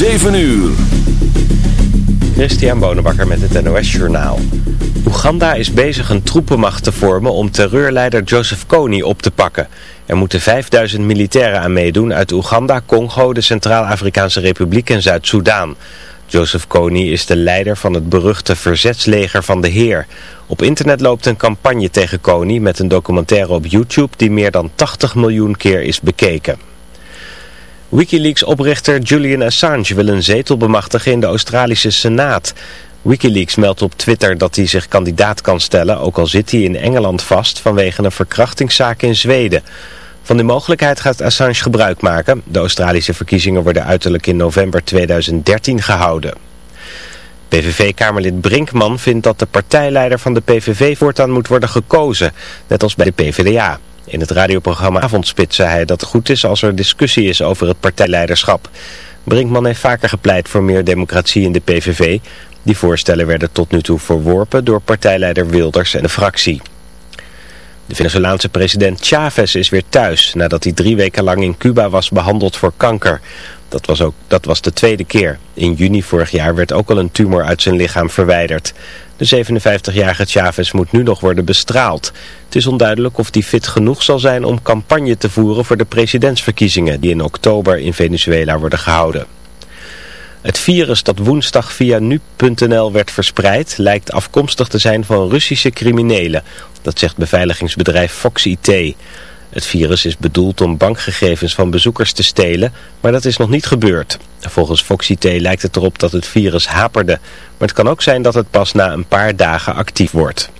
7 uur. Christian Bonenbakker met het NOS Journaal. Oeganda is bezig een troepenmacht te vormen om terreurleider Joseph Kony op te pakken. Er moeten 5000 militairen aan meedoen uit Oeganda, Congo, de Centraal-Afrikaanse Republiek en Zuid-Soedan. Joseph Kony is de leider van het beruchte verzetsleger van de Heer. Op internet loopt een campagne tegen Kony met een documentaire op YouTube die meer dan 80 miljoen keer is bekeken. Wikileaks-oprichter Julian Assange wil een zetel bemachtigen in de Australische Senaat. Wikileaks meldt op Twitter dat hij zich kandidaat kan stellen, ook al zit hij in Engeland vast vanwege een verkrachtingszaak in Zweden. Van die mogelijkheid gaat Assange gebruik maken. De Australische verkiezingen worden uiterlijk in november 2013 gehouden. PVV-kamerlid Brinkman vindt dat de partijleider van de PVV voortaan moet worden gekozen, net als bij de PvdA. In het radioprogramma Avondspit zei hij dat het goed is als er discussie is over het partijleiderschap. Brinkman heeft vaker gepleit voor meer democratie in de PVV. Die voorstellen werden tot nu toe verworpen door partijleider Wilders en de fractie. De Venezolaanse president Chavez is weer thuis nadat hij drie weken lang in Cuba was behandeld voor kanker. Dat was, ook, dat was de tweede keer. In juni vorig jaar werd ook al een tumor uit zijn lichaam verwijderd. De 57-jarige Chavez moet nu nog worden bestraald. Het is onduidelijk of hij fit genoeg zal zijn om campagne te voeren voor de presidentsverkiezingen die in oktober in Venezuela worden gehouden. Het virus dat woensdag via nu.nl werd verspreid lijkt afkomstig te zijn van Russische criminelen. Dat zegt beveiligingsbedrijf Fox IT. Het virus is bedoeld om bankgegevens van bezoekers te stelen, maar dat is nog niet gebeurd. Volgens Fox IT lijkt het erop dat het virus haperde, maar het kan ook zijn dat het pas na een paar dagen actief wordt.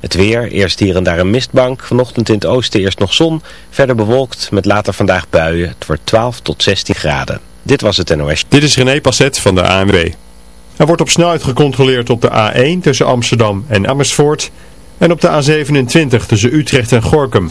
Het weer, eerst hier en daar een mistbank, vanochtend in het oosten eerst nog zon, verder bewolkt met later vandaag buien. Het wordt 12 tot 16 graden. Dit was het NOS. Dit is René Passet van de ANW. Er wordt op snelheid gecontroleerd op de A1 tussen Amsterdam en Amersfoort en op de A27 tussen Utrecht en Gorkum.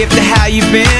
gift of how you've been.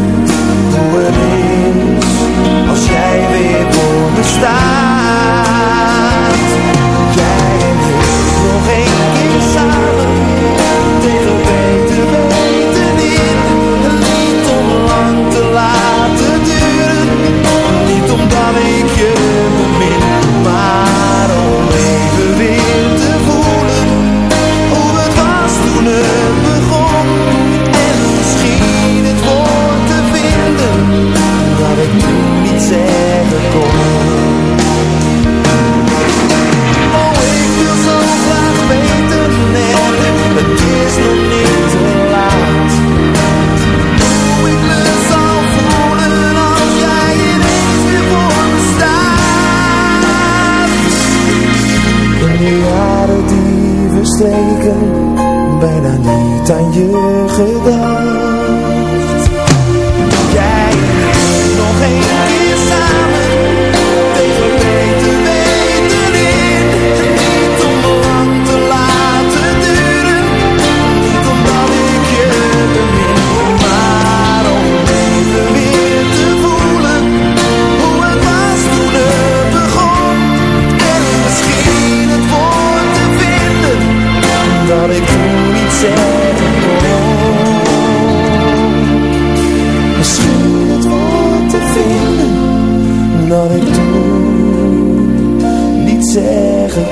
jij weer verstreken, bijna niet aan je gedacht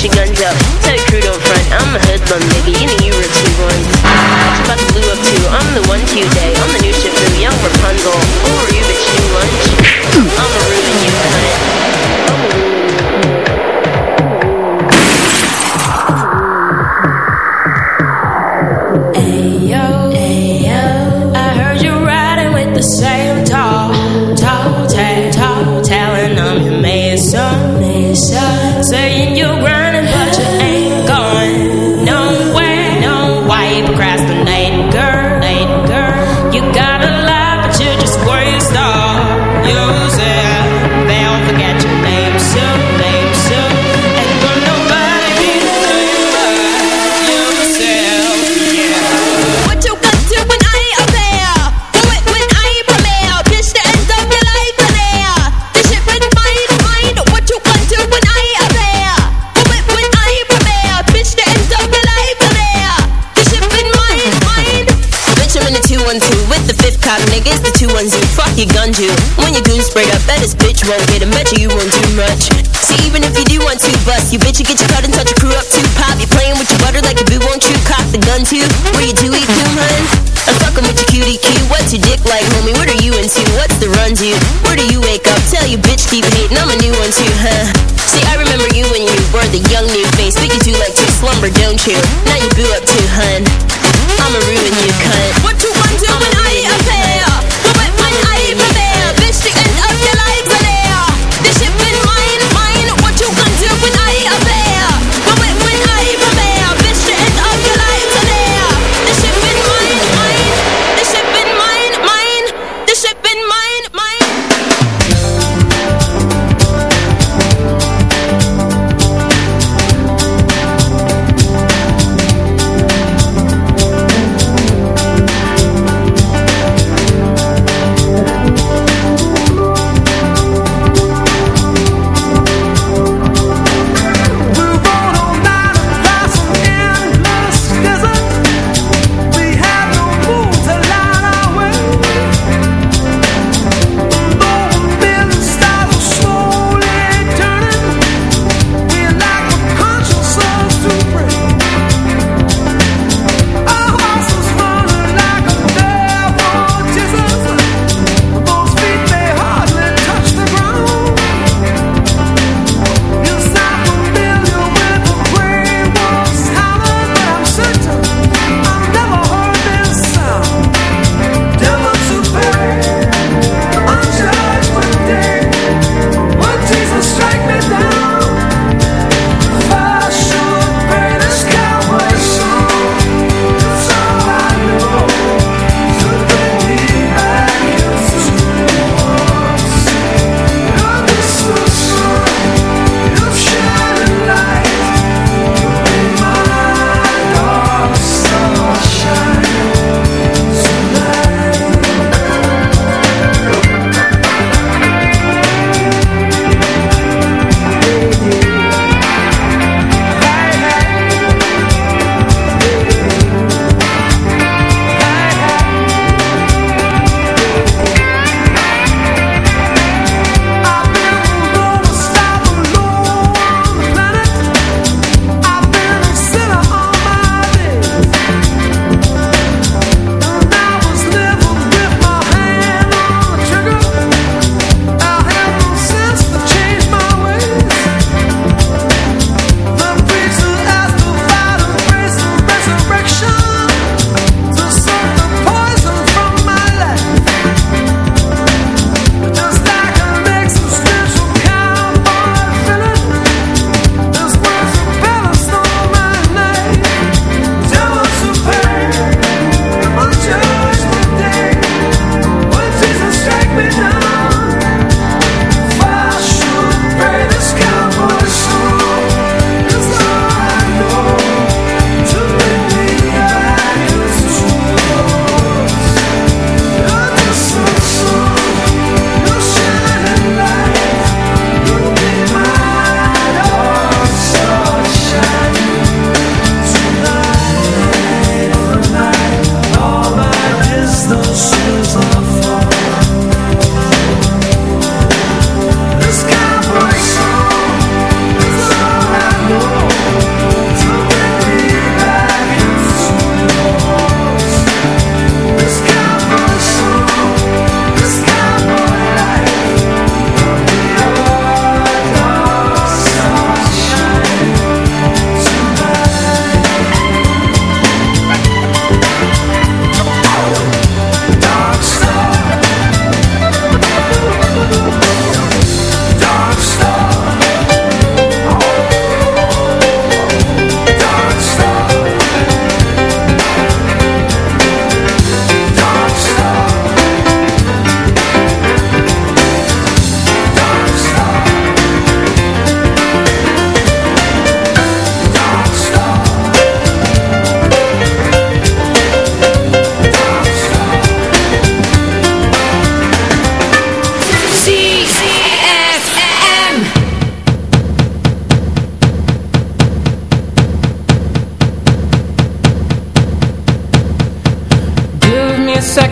your guns out. tell your crew don't front. I'm a hoodlum, baby. You know you were two ones. It's about to blue up too. I'm the one to you day. I'm the new Shifu, young Rapunzel. Who are you, bitch? Do lunch. I'm a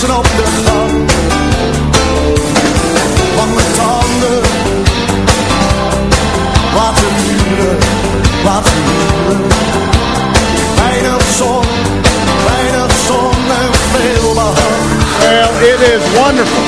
dansen op de gang. Van tanden. Weinig zon, weinig zon en veel. Well, it is wonderful.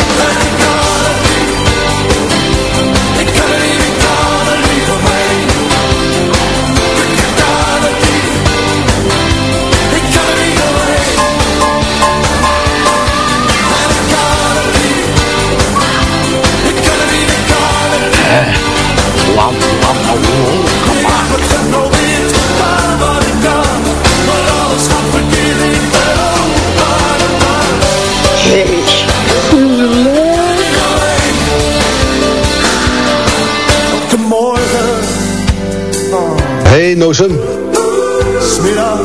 Nozen Smiddag,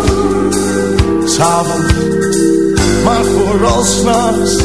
Savond, maar vooral s'nachts.